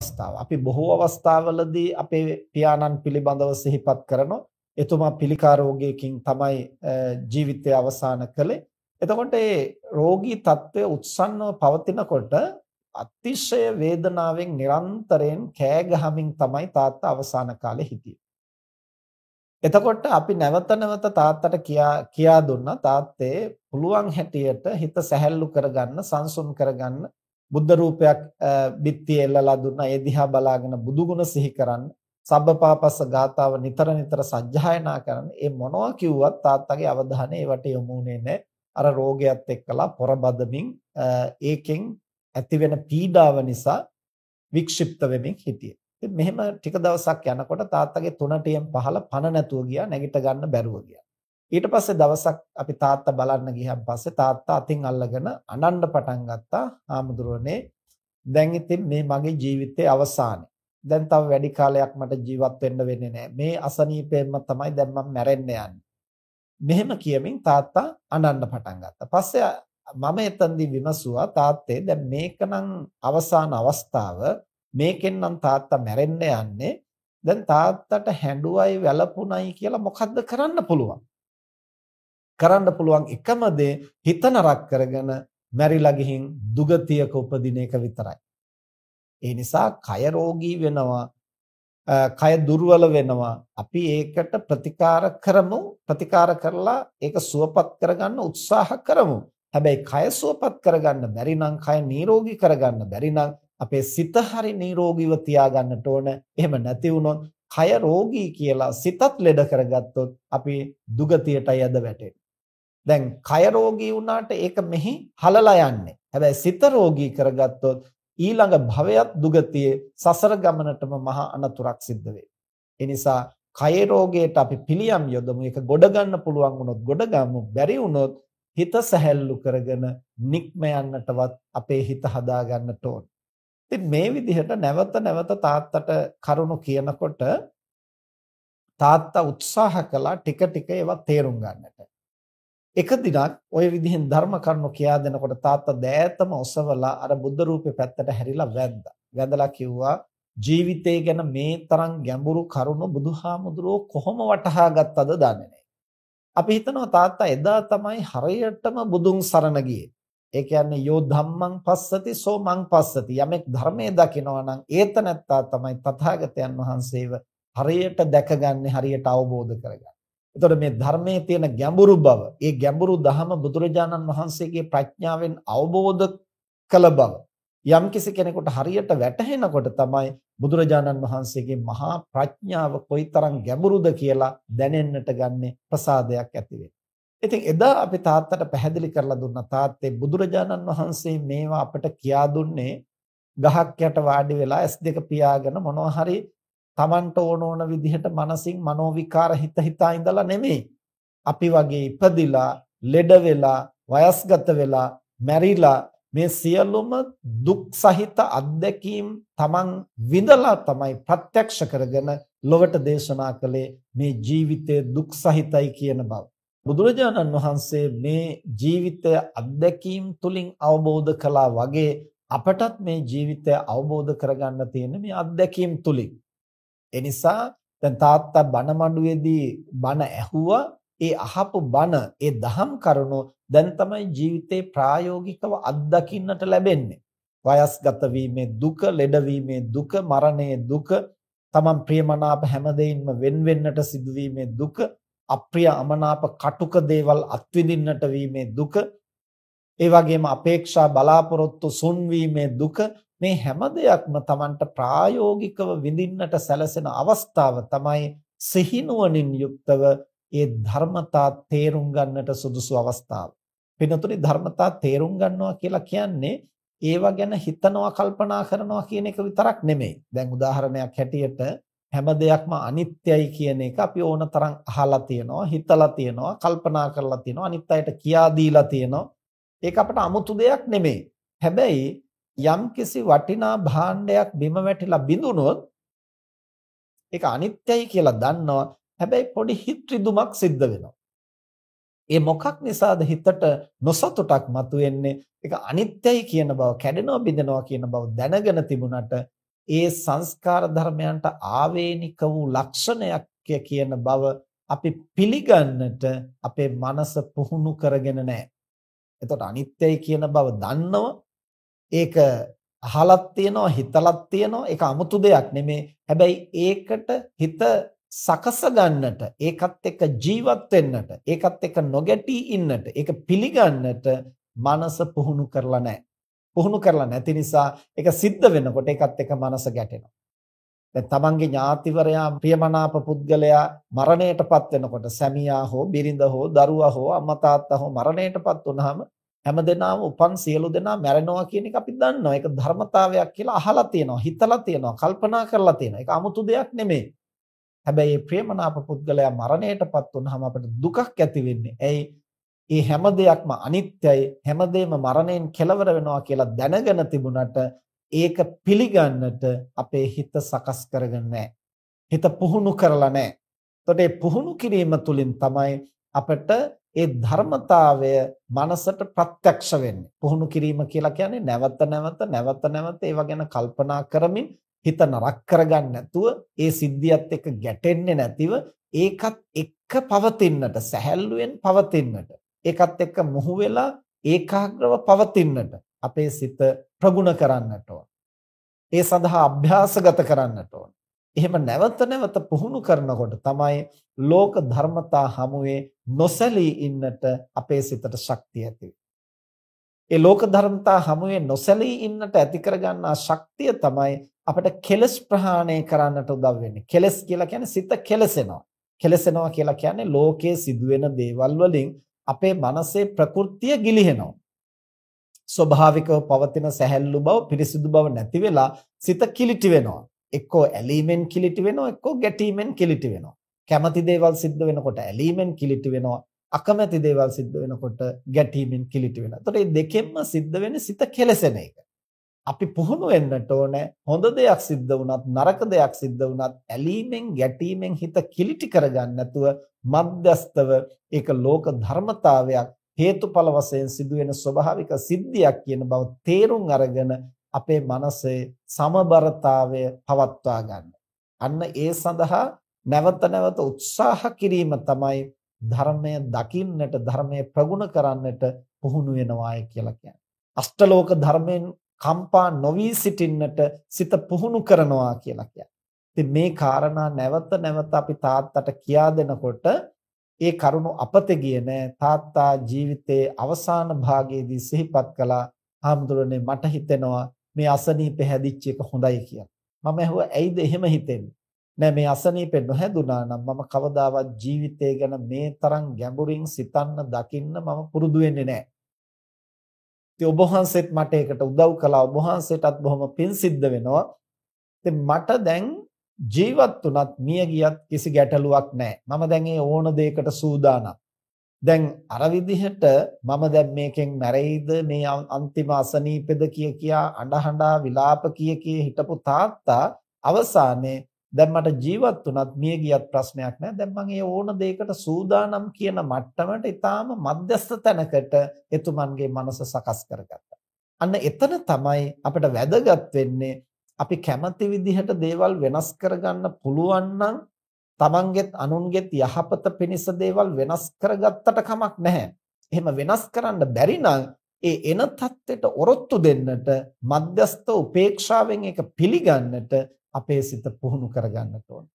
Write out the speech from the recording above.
අවස්ථාව. අපි බොහෝ අවස්ථාවලදී අපේ පියාණන් පිළිබඳව සිහිපත් කරනවා. එතුමා පිළිකා රෝගයකින් තමයි ජීවිතය අවසන් කළේ. එතකොට මේ රෝගී తත්වය උත්සන්නව පවතිනකොට අතිශය වේදනාවෙන් නිරන්තරයෙන් කෑ ගහමින් තමයි තාත්තා අවසාන කාලේ හිටියේ. එතකොට අපි නැවත නැවත තාත්තට කියා කියා දුන්නා තාත්තේ පුළුවන් හැටියට හිත සැහැල්ලු කරගන්න සංසුන් කරගන්න බුද්ධ රූපයක් බිත්තියේ එල්ලලා දුන්නා ඒ දිහා බලාගෙන බුදුගුණ සිහි කරන්න සබ්බපාපස්ස ගාතාව නිතර නිතර සජ්ජායනා කරන්න ඒ මොනවා කිව්වත් තාත්තගේ අවධානය ඒවට යොමුුනේ නැහැ අර රෝගයත් එක්කලා පොරබදමින් ඒකෙන් ඇතිවෙන පීඩාව නිසා වික්ෂිප්ත වෙමින් හිටියේ. ඉතින් මෙහෙම ටික දවසක් යනකොට තාත්තගේ තුනටියෙන් පහල පණ නැතුව ගියා නැගිට ගන්න බැරුව ගියා. ඊට පස්සේ දවසක් අපි තාත්තා බලන්න ගියන් පස්සේ තාත්තා අතින් අල්ලගෙන අඬන්න පටන් ගත්තා. "ආමුදුරනේ දැන් ඉතින් මේ මගේ ජීවිතයේ අවසානේ. දැන් තව වැඩි කාලයක් මට ජීවත් වෙන්න වෙන්නේ නැහැ. මේ අසනීපයෙන්ම තමයි දැන් මම මැරෙන්න යන්නේ." මෙහෙම කියමින් තාත්තා අඬන්න පටන් ගත්තා. පස්සේ මම එතනදී විමසුවා තාත්තේ දැන් මේකනම් අවසාන අවස්ථාව මේකෙන් නම් තාත්තා මැරෙන්න යන්නේ දැන් තාත්තට හැඬුවයි වැළපුණයි කියලා මොකද්ද කරන්න පුළුවන් කරන්න පුළුවන් එකම දේ හිත නරක කරගෙන මැරිලා ගිහින් දුගතියක උපදින එක විතරයි ඒ නිසා කය රෝගී වෙනවා කය දුර්වල වෙනවා අපි ඒකට ප්‍රතිකාර කරමු ප්‍රතිකාර කරලා ඒක සුවපත් කරගන්න උත්සාහ කරමු හැබැයි කය සුවපත් කරගන්න බැරි නම් කය නිරෝගී කරගන්න බැරි නම් අපේ සිත හරි නිරෝගීව තියාගන්නට ඕන. එහෙම නැති වුණොත් කය රෝගී කියලා සිතත් ලෙඩ කරගත්තොත් අපි දුගතියටයි අද වැටෙන්නේ. දැන් කය රෝගී වුණාට ඒක මෙහි හලලා යන්නේ. හැබැයි සිත රෝගී කරගත්තොත් ඊළඟ භවයත් දුගතියේ සසර ගමනටම මහා අනතුරක් සිද්ධ වෙයි. ඒ නිසා කය රෝගයට අපි පිළියම් යොදමු. ඒක ගොඩ ගන්න පුළුවන් වුණොත් ගොඩ ගමු. බැරි වුණොත් හිත සැහැල්ලු කරගෙන නික්ම යන්නටවත් අපේ හිත හදා ගන්නට ඕන. ඉතින් මේ විදිහට නැවත නැවත තාත්තට කරුණු කියනකොට තාත්තා උත්සාහ කළා ටික ටික ඒවා තේරුම් ගන්නට. එක දිනක් ওই විදිහෙන් ධර්ම කරුණු කියා දෙනකොට තාත්තා දෑතම ඔසවලා අර බුද්ධ රූපේ පැත්තට හැරිලා වැන්දා. වැඳලා කිව්වා ජීවිතය ගැන මේ තරම් ගැඹුරු කරුණු බුදුහාමුදුරුවෝ කොහොම වටහා ගත්තද දන්නේ අපි හිතනවා තාත්තා එදා තමයි හරියටම බුදුන් සරණ ගියේ. ඒ කියන්නේ යෝ ධම්මං පස්සති සෝ මං පස්සති. යමෙක් ධර්මයේ දකිනවා නම් ඒත නැත්තා තමයි තථාගතයන් වහන්සේව හරියට දැකගන්නේ හරියට අවබෝධ කරගන්නේ. එතකොට මේ ධර්මයේ තියෙන ගැඹුරු බව, ඒ ගැඹුරු ධහම බුදුරජාණන් වහන්සේගේ ප්‍රඥාවෙන් අවබෝධ කළ බව යම්කිසි කෙනෙකුට හරියට වැටහෙනකොට තමයි බුදුරජාණන් වහන්සේගේ මහා ප්‍රඥාව කොයිතරම් ගැඹුරුද කියලා දැනෙන්නට ගන්නේ ප්‍රසාදයක් ඇති ඉතින් එදා අපි තාත්තට පැහැදිලි කරලා දුන්නා තාත්තේ බුදුරජාණන් වහන්සේ මේවා අපට කියා දුන්නේ ගහක් යට වාඩි වෙලා S2 පියාගෙන මොනවා හරි Tamanට ඕන ඕන විදිහට මනසින් මනෝවිකාර හිත හිතා ඉඳලා නෙමෙයි. අපි වගේ ඉපදිලා, ලෙඩ වෙලා, වයස්ගත වෙලා, මැරිලා මේ සියලුම දුක් සහිත අත්දැකීම් Taman විඳලා තමයි ප්‍රත්‍යක්ෂ කරගෙන ලොවට දේශනා කළේ මේ ජීවිතය දුක් සහිතයි කියන බව. බුදුරජාණන් වහන්සේ මේ ජීවිතය අත්දැකීම් තුලින් අවබෝධ කළා වගේ අපටත් මේ ජීවිතය අවබෝධ කරගන්න තියෙන මේ අත්දැකීම් තුලින්. ඒ නිසා දැන් තාත්තා බණ මඩුවේදී බණ ඇහුවා ඒ අහපු බණ ඒ දහම් කරුණු දැන් තමයි ජීවිතේ ප්‍රායෝගිකව අත්දකින්නට ලැබෙන්නේ. වයස්ගත වීමේ දුක, ලෙඩවීමේ දුක, මරණයේ දුක, තමන් ප්‍රියමනාප හැමදේින්ම වෙන් වෙන්නට සිදුවීමේ දුක, අප්‍රිය අමනාප කටුක දේවල් අත්විඳින්නට වීමේ දුක, ඒ වගේම අපේක්ෂා බලාපොරොත්තු සුන්වීමේ දුක මේ හැම දෙයක්ම තමන්ට ප්‍රායෝගිකව විඳින්නට සැලසෙන අවස්ථාව තමයි සිහිනුවණින් යුක්තව ඒ ධර්මතා තේරුම් ගන්නට සුදුසු අවස්ථාව. පිනතුනි ධර්මතා තේරුම් ගන්නවා කියලා කියන්නේ ඒවා ගැන හිතනවා කල්පනා කරනවා කියන එක විතරක් නෙමෙයි. දැන් උදාහරණයක් හැටියට හැම දෙයක්ම අනිත්‍යයි කියන එක අපි ඕනතරම් අහලා තියෙනවා, හිතලා තියෙනවා, කල්පනා කරලා තියෙනවා, අනිත් අයට කියා දීලා තියෙනවා. ඒක අපට 아무තු දෙයක් නෙමෙයි. හැබැයි යම්කිසි වටිනා භාණ්ඩයක් බිම වැටිලා බිඳුනොත් ඒක අනිත්‍යයි කියලා දන්නවා හැබැයි පොඩි හිත රිදුමක් සිද්ධ වෙනවා. ඒ මොකක් නිසාද හිතට නොසතුටක් මතුවෙන්නේ? ඒක අනිත්‍යයි කියන බව, කැඩෙනවා බිඳෙනවා කියන බව දැනගෙන තිබුණට ඒ සංස්කාර ධර්මයන්ට ආවේනික වූ ලක්ෂණයක් කියන බව අපි පිළිගන්නට අපේ මනස පුහුණු කරගෙන නැහැ. එතකොට අනිත්‍යයි කියන බව දන්නව ඒක අහලක් තියනවා හිතලක් තියනවා ඒක 아무තු දෙයක් නෙමේ. හැබැයි ඒකට හිත සකස ගන්නට ඒකත් එක්ක ජීවත් වෙන්නට ඒකත් එක්ක නොගැටී ඉන්නට ඒක පිළිගන්නට මනස පුහුණු කරලා නැහැ. පුහුණු කරලා නැති නිසා ඒක සිද්ධ වෙනකොට ඒකත් එක්ක මනස ගැටෙනවා. දැන් තමන්ගේ ඥාතිවරයා ප්‍රියමනාප පුද්ගලයා මරණයටපත් වෙනකොට සැමියා හෝ බිරිඳ හෝ දරුවා හෝ අම්මා තාත්තා හෝ මරණයටපත් වුනහම හැමදෙනාම උපන් සියලු දෙනා මැරෙනවා කියන එක අපි දන්නවා. ඒක ධර්මතාවයක් කියලා අහලා තියෙනවා, හිතලා තියෙනවා, කල්පනා කරලා තියෙනවා. ඒක 아무තු දෙයක් නෙමෙයි. හැබැයි මේ ප්‍රේමනාප පුද්ගලයා මරණයටපත් වුනහම අපිට දුකක් ඇති වෙන්නේ. ඇයි? ඒ හැම දෙයක්ම අනිත්‍යයි හැමදේම මරණයෙන් කෙලවර වෙනවා කියලා දැනගෙන තිබුණට ඒක පිළිගන්නට අපේ හිත සකස් කරගෙන හිත පුහුණු කරලා නැහැ. එතකොට මේ පුහුණු කිරීම තුළින් තමයි අපිට ඒ ධර්මතාවය මනසට ප්‍රත්‍යක්ෂ වෙන්නේ. පුහුණු කිරීම කියලා කියන්නේ නැවත නැවත නැවත නැවත ඒව ගැන කල්පනා කරමින් හිත නරක කරගන්න නැතුව ඒ සිද්ධියත් එක්ක ගැටෙන්නේ නැතිව ඒකත් එක්ක පවතින්නට සැහැල්ලුවෙන් පවතින්නට ඒකත් එක්ක මොහු වෙලා ඒකාග්‍රව පවතින්නට අපේ සිත ප්‍රගුණ කරන්නට ඒ සඳහා අභ්‍යාසගත කරන්නට ඕන. එහෙම නැවත නැවත පුහුණු කරනකොට තමයි ලෝක ධර්මතා හමුවේ නොසැලී ඉන්නට අපේ සිතට ශක්තිය ඇති ඒ ලෝක ධර්මතා හමුවේ නොසැලී ඉන්නට ඇති කරගන්නා ශක්තිය තමයි අපිට කෙලස් ප්‍රහාණය කරන්නට උදව් වෙන්නේ. කෙලස් කියලා කියන්නේ සිත කෙලසෙනවා. කෙලසෙනවා කියලා කියන්නේ ලෝකයේ සිදුවෙන දේවල් වලින් අපේ මනසේ ප්‍රകൃතිය ගිලිහෙනවා. ස්වභාවිකව පවතින සැහැල්ලු බව, පිරිසිදු බව නැති වෙලා සිත කිලිටි වෙනවා. එක්කෝ ඇලීමෙන් කිලිටි වෙනවා, එක්කෝ ගැටීමෙන් කිලිටි වෙනවා. කැමති දේවල් සිද්ධ වෙනකොට ඇලීමෙන් කිලිටි වෙනවා. අකමැති දේවල් සිද්ධ වෙනකොට ගැටීමෙන් කිලිටි වෙනවා. එතකොට මේ දෙකෙන්ම සිද්ධ වෙන්නේ සිත කෙලසෙන එක. අපි පුහුණු වෙන්නට ඕනේ හොඳ දෙයක් සිද්ධ වුණත් නරක දෙයක් සිද්ධ වුණත් ඇලීමෙන් ගැටීමෙන් හිත කිලිටි කරගන්න නැතුව මධ්‍යස්තව ඒක ලෝක ධර්මතාවයක් හේතුඵල වශයෙන් සිදුවෙන ස්වභාවික සිද්ධියක් කියන බව තේරුම් අරගෙන අපේ මනසේ සමබරතාවය පවත්වා ගන්න. අන්න ඒ සඳහා නැවත නැවත උත්සාහ කිරීම තමයි ධර්මය දකින්නට ධර්මය ප්‍රගුණ කරන්නට පුහුණු වෙනවායි කියලා කියන්නේ. අෂ්ටලෝක ධර්මයෙන් කම්පා නොවි සිටින්නට සිත පුහුණු කරනවා කියලා කියන්නේ. ඉතින් මේ කාරණා නැවත නැවත අපි තාත්තට කියා දෙනකොට ඒ කරුණ අපතේ ගියේ නෑ තාත්තා ජීවිතයේ අවසාන භාගයේදී සිහිපත් කළා ආම්දුරනේ මට හිතෙනවා මේ අසනීප හැදිච්ච එක හොඳයි කියලා. මම ඇහුවා ඇයිද එහෙම හිතෙන්නේ? නෑ මේ අසනීපෙ නොහැදුනා නම් මම කවදාවත් ජීවිතය ගැන මේ තරම් ගැඹුරින් සිතන්න දකින්න මම පුරුදු වෙන්නේ නෑ. ඉතින් ඔබ වහන්සේත් මට ඒකට උදව් කළා. ඔබ වහන්සේටත් බොහොම පින් සිද්ධ වෙනවා. ඉතින් මට දැන් ජීවත් වුණත් මිය ගියත් කිසි ගැටලුවක් නැහැ. මම දැන් ඒ ඕන දෙයකට සූදානම්. දැන් අර විදිහට මම දැන් මේකෙන් මැරෙයිද මේ අන්තිම අසනීපෙද කිය කියා අඬහඬා විලාප කිය කිය හිටපු තාත්තා අවසානයේ දැන් මට ජීවත් වුණත් මිය ගියත් ප්‍රශ්නයක් නැහැ. දැන් මම ඒ ඕන දෙයකට සූදානම් කියන මට්ටමට ඊටාම මධ්‍යස්ථ තැනකට එතුමන්ගේ මනස සකස් කරගත්තා. අන්න එතන තමයි අපිට වැදගත් වෙන්නේ අපි කැමති විදිහට දේවල් වෙනස් කරගන්න පුළුවන් නම් තමන්ගෙත් අනුන්ගෙත් යහපත පිණිස දේවල් වෙනස් කරගත්තට කමක් නැහැ. එහෙම වෙනස් කරන්න බැරි නම් ඒ එන தත්ත්වයට ඔරොත්තු දෙන්නට මධ්‍යස්ථ උපේක්ෂාවෙන් ඒක පිළිගන්නට අපේ සිත පුහුණු කරගන්නට ඕන.